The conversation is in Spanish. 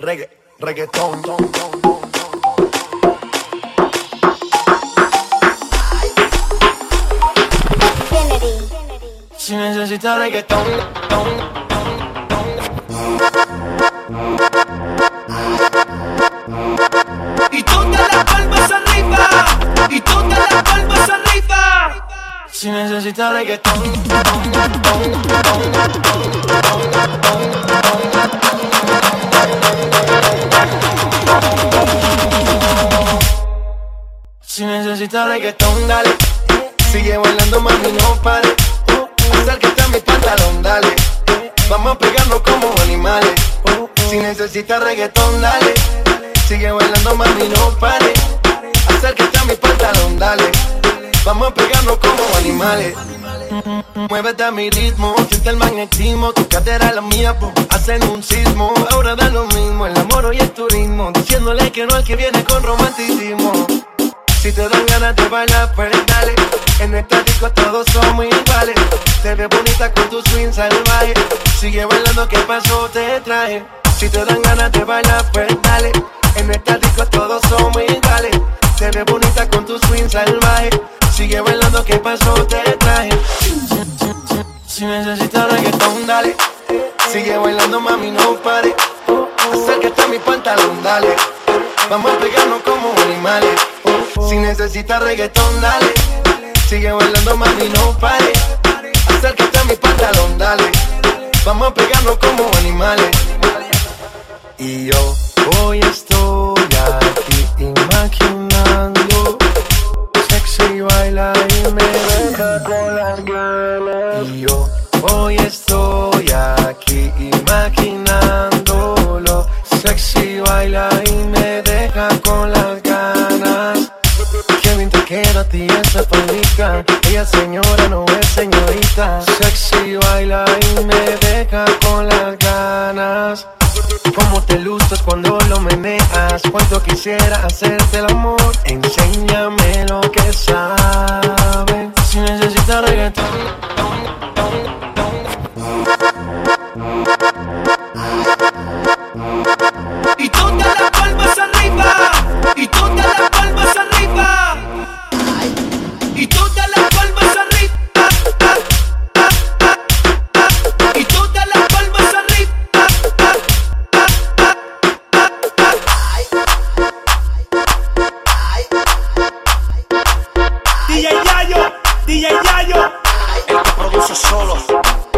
Regga reggaetón. Si necesitas reggaetón, Y todas las palmas arriba. Y todas las palmas arriba. si necesitas reggaetón. Necesitas reggaetón, dale. Sigue bailando, mami, no pare. Acércate a mi pantalón, dale. Vamos a pegarnos como animales. Si necesitas reggaetón, dale. Sigue bailando, mami, no pare. Acércate a mi pantalón, dale. Vamos a pegarnos como animales. Muévete a mi ritmo, siente el magnetismo, tu cadera es la mía, po, hacen un sismo. Ahora da lo mismo, el amor hoy es turismo, diciéndole que no al que viene con romanticismo. Si te dan ganas de bailar, pues dale. En esta disco todos somos iguales. Te ves bonita con tu swing salvaje. Sigue bailando, ¿qué pasó? Te traje. Si te dan ganas de bailar, pues dale. En esta disco todos somos iguales. Te ves bonita con tu swing salvaje. Sigue bailando, ¿qué pasó? Te traje. Si necesitas reggaetón, dale. Sigue bailando, mami, no pare. Acércate a mi pantalón, dale. Vamos a pegarnos como animales. Si necesitas reggaetón, dale. Sigue bailando, mami, no pare. Acércate a mi pantalón, dale. Vamos a pegarnos como animales. Y yo hoy estoy aquí imaginando. Sexy baila y me deja con las ganas. Y yo hoy estoy aquí imaginándolo. Sexy baila y me deja con las no es señorita. Sexy baila y me deja con las ganas. Cómo te luces cuando lo meneas. Cuánto quisiera hacerte el amor. Enséñame puse solo.